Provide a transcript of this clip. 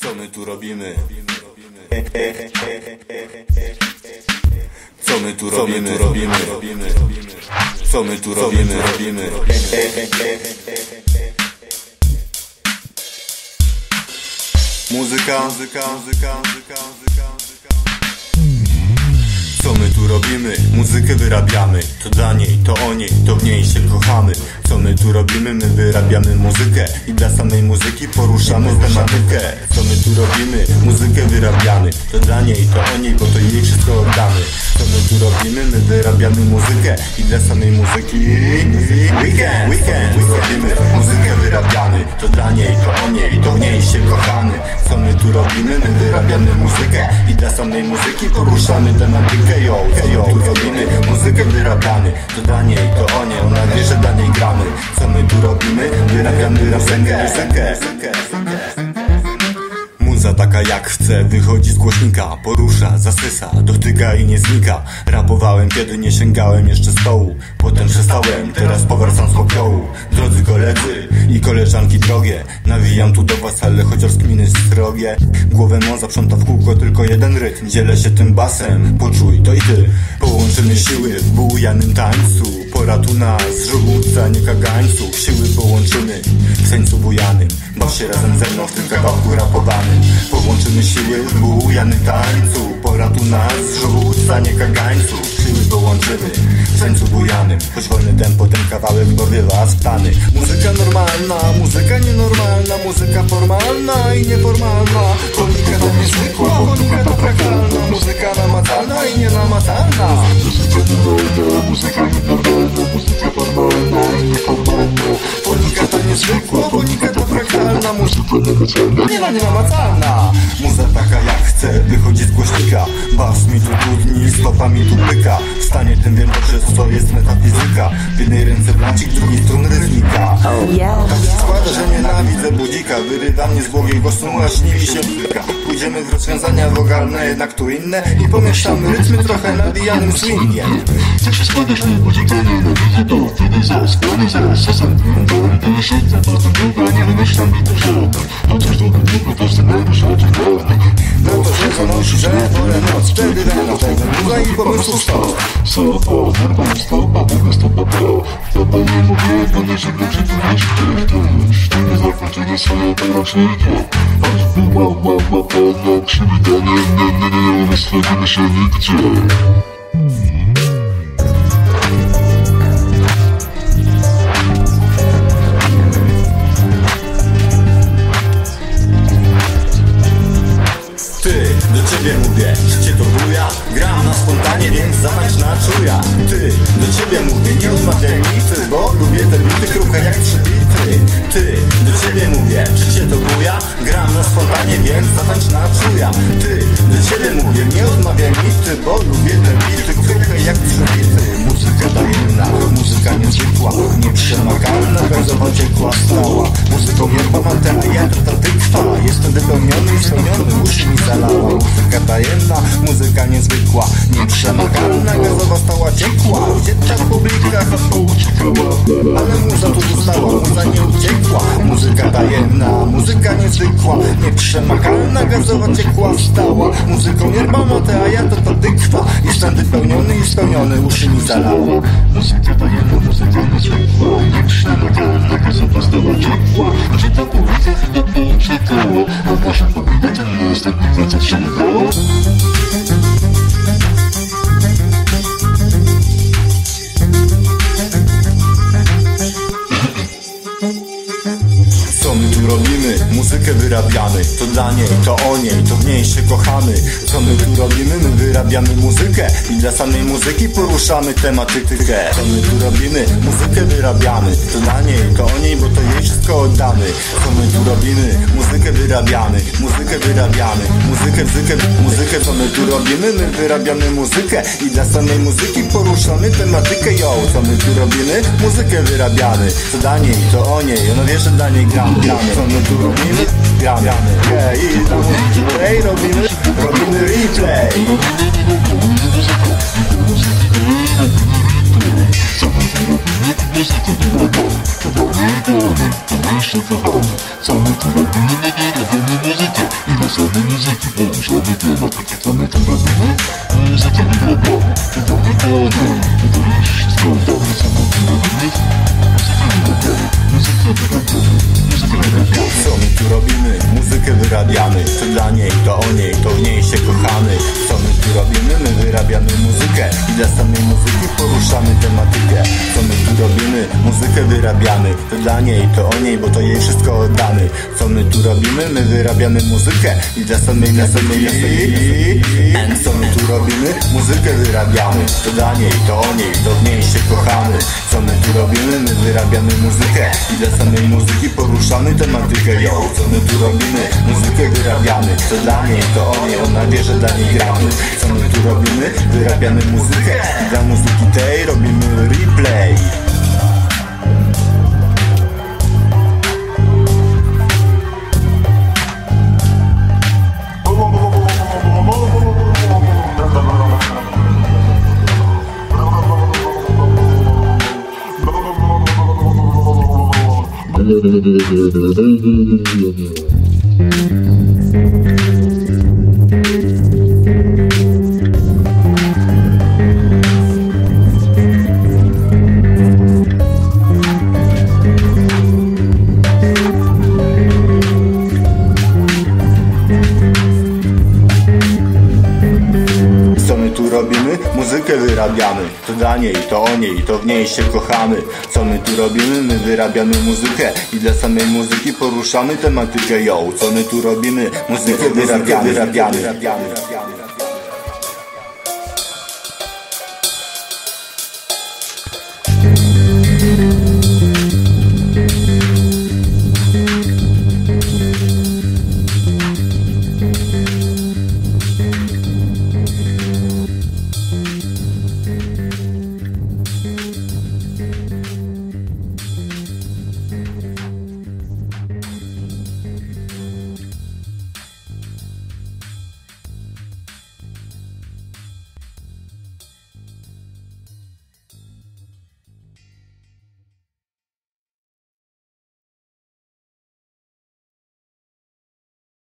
Co my tu robimy? Co my tu robimy? Robimy, robimy. Co my tu robimy? Robimy. Muzyka, muzyka, muzyka, muzyka, muzyka. Co my tu robimy? Muzykę wyrabiamy. To dla niej, to o niej, to w niej się kochamy. Co my tu robimy? My wyrabiamy muzykę. I dla samej muzyki poruszamy tematykę. Co my tu robimy? Muzykę wyrabiamy. To dla niej, to o niej, bo to jej wszystko oddamy. Co my tu robimy? My wyrabiamy muzykę. I dla samej muzyki Weekend, weekend Robimy? Muzykę wyrabiamy. To dla niej, to o niej, to w niej się kochamy. Co my tu robimy? My wyrabiamy muzykę. I dla samej muzyki poruszamy tematykę Yo, tu robimy muzykę wyrabiamy To dla niej, to o niej, ona wie, że dla niej gramy Co my tu robimy? Wyrabiamy muzykę, muzykę, muzykę. Muza taka jak chce, wychodzi z głośnika Porusza, zasysa, dotyka i nie znika. Rapowałem kiedy nie sięgałem jeszcze stołu. Potem przestałem, teraz powracam z popiołu. Drodzy koledzy i koleżanki drogie Nawijam tu do was, ale chociaż kminy srogie. Głowę mam zaprząta w kółko tylko jeden rytm. Dzielę się tym basem, poczuj to i ty. Połączymy siły w bujanym tańcu Pora tu nas, rzucanie kagańców Siły połączymy w tańcu bujanym Baw się razem ze mną w tym kawałku rapowanym. Połączymy siły w bujanym tańcu. Pora tu nas, rzucanie kagańców Siły połączymy w tańcu bujanym Choć wolny tempo ten kawałek dobywa z plany Muzyka normalna, muzyka nienormalna. Muzyka formalna i nieformalna. Konika to niezwykła, konika to praktalna Muzyka Muzyka namacalna nie na nienamacalna Muza taka jak chce, wychodzi z głośnika. Bas mi tu trudni, stopa mi tu pyka. W stanie tym wiem dobrze co jest metafizyka. W jednej ręce blancik, w drugiej strun rytmika Tak się składa, że nienawidzę budzika. Wyrywa mnie z głowy snu, a śni mi się bzyka Pójdziemy w rozwiązania wokalne, jednak tu inne. I pomieszamy rytmy trochę nabijanym swingiem Tak się składa, że będzie to nienawidzę to Wtedy za, składy za, sesem Dalej to jest jedna, to jest druga Nie wymyślam mi tu żadnych Chociaż do drugiego też ty najwyższy o tym dawnych No to się zanosi, że porę noc Wtedy rano tego muza i pomysłów sto Stopa, nerwa stopa, druga stopa to Stopa nie mówię, bo nie żegnam się tu wiesz Ty, ty, nie zakończenie swoje teraz przyjdzie Aż była mama pana przywitanie Nie, nie, nie, nie, rozchodzimy się nigdzie Ty, ciebie mówię, życie to buja Gram na spontanie, więc zatańcz na czuja. Ty, do ciebie mówię, nie odmawiaj mity Bo lubię te bity kruche jak trzy bity Ty, do ciebie mówię, życie to buja Gram na spontanie, więc zatańcz na czuja. Ty, do ciebie mówię, nie odmawiaj mity Bo lubię te bity. Kruche jak trzy bity Muzyka tajemna, muzyka niezwykła Nieprzemakalna, ciekła stała. Muzyką nierwa materia, to ta tykwa Jestem wypełniony i spełniony, uszy mi zalała. Muzyka tajemna, muzyka niezwykła Nieprzemakalna, gazowa stała ciekła Gdzie ta publika uciekała Ale muza tu została, muza nie uciekła Muzyka tajemna, muzyka niezwykła Nieprzemakalna, gazowa ciekła stała Muzyką nierwa materia, to ta tykwa Jestem wypełniony i spełniony, uszy mi zalała Muzyka tajemna, muzyka niezwykła Nieprzemakalna, gazowa stała ciepła Że ta publika chyba poczekała A to jest tak nie co się udało Co my tu robimy? Muzykę wyrabiamy To dla niej, to o niej, to w niej się kochamy Co my tu robimy? My wyrabiamy muzykę I dla samej muzyki poruszamy tematykę Co my tu robimy? Muzykę wyrabiamy To dla niej, to o niej, bo to jej wszystko oddamy Co my tu robimy? Muzykę wyrabiamy Muzykę wyrabiamy Muzykę, muzykę, muzykę Co my tu robimy? My wyrabiamy muzykę I dla samej muzyki poruszamy tematykę Yo, co my tu robimy? Muzykę wyrabiamy To dla niej, to o niej Ona wie, że dla niej gramy, gramy Co my tu robimy? Gramy, gramy yeah, I dla muzyki play robimy Robimy replay Co Wyrabiamy To dla niej, to o niej, to w niej się tu robimy? My wyrabiamy muzykę I dla samej muzyki poruszamy tematykę Co my tu robimy? Muzykę wyrabiamy To dla niej, to o niej, bo to jej wszystko oddamy Co my tu robimy? My wyrabiamy muzykę I dla samej, dla samej, dla samej Co my tu robimy? Muzykę wyrabiamy To dla niej, to o niej, to w niej się kochamy Co my tu robimy? My wyrabiamy muzykę I dla samej muzyki poruszamy tematykę Yo, co my tu robimy? Muzykę wyrabiamy To dla niej, to o niej, ona wie, że dla niej gramy Co my tu robimy? Wyrabiamy muzykę dla muzyki tej robimy replay Co Muzykę wyrabiamy To dla niej, to o niej, to w niej się kochamy Co my tu robimy? My wyrabiamy muzykę I dla samej muzyki poruszamy tematykę ją Co my tu robimy? Muzykę wyrabiamy, wyrabiamy, wyrabiamy, wyrabiamy.